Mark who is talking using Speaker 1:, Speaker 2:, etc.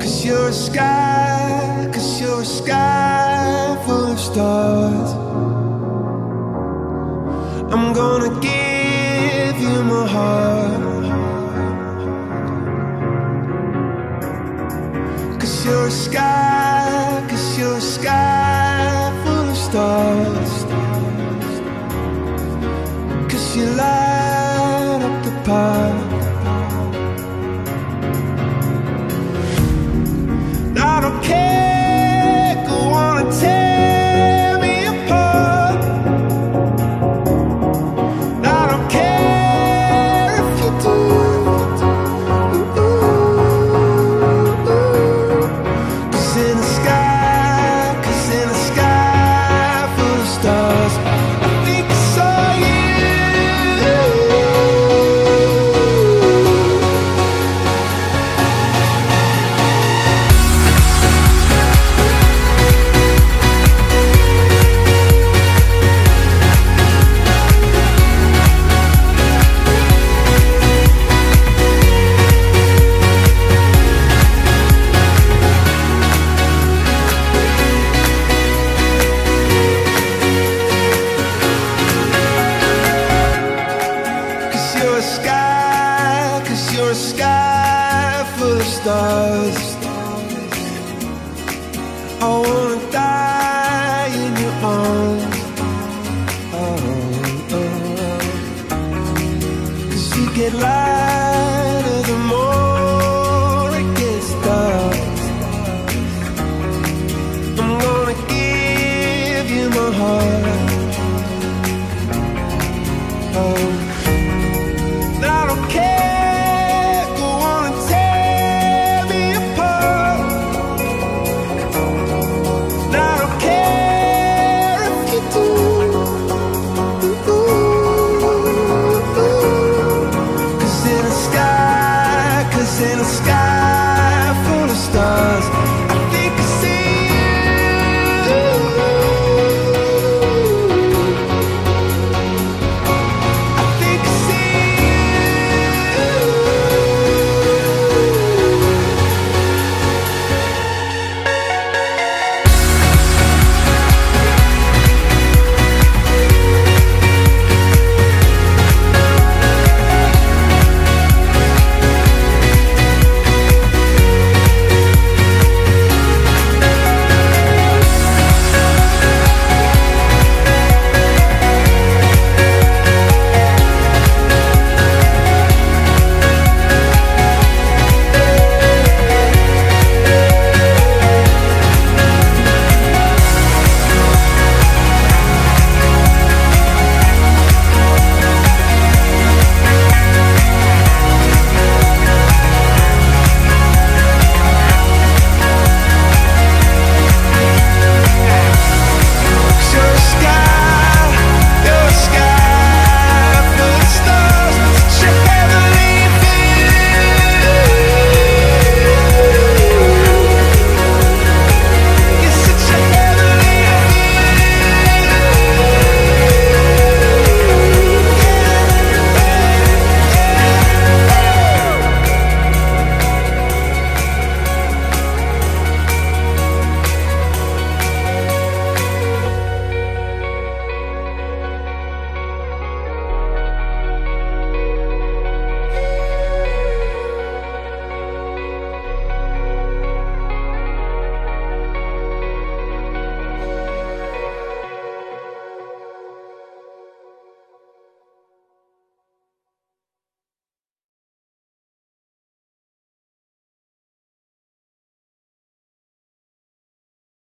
Speaker 1: Cause you're a sky, cause you're a sky full of stars. I'm gonna give you my heart. Cause you're a sky. a sky full of stars. I wanna die in your arms. Oh, oh, oh. Cause you get.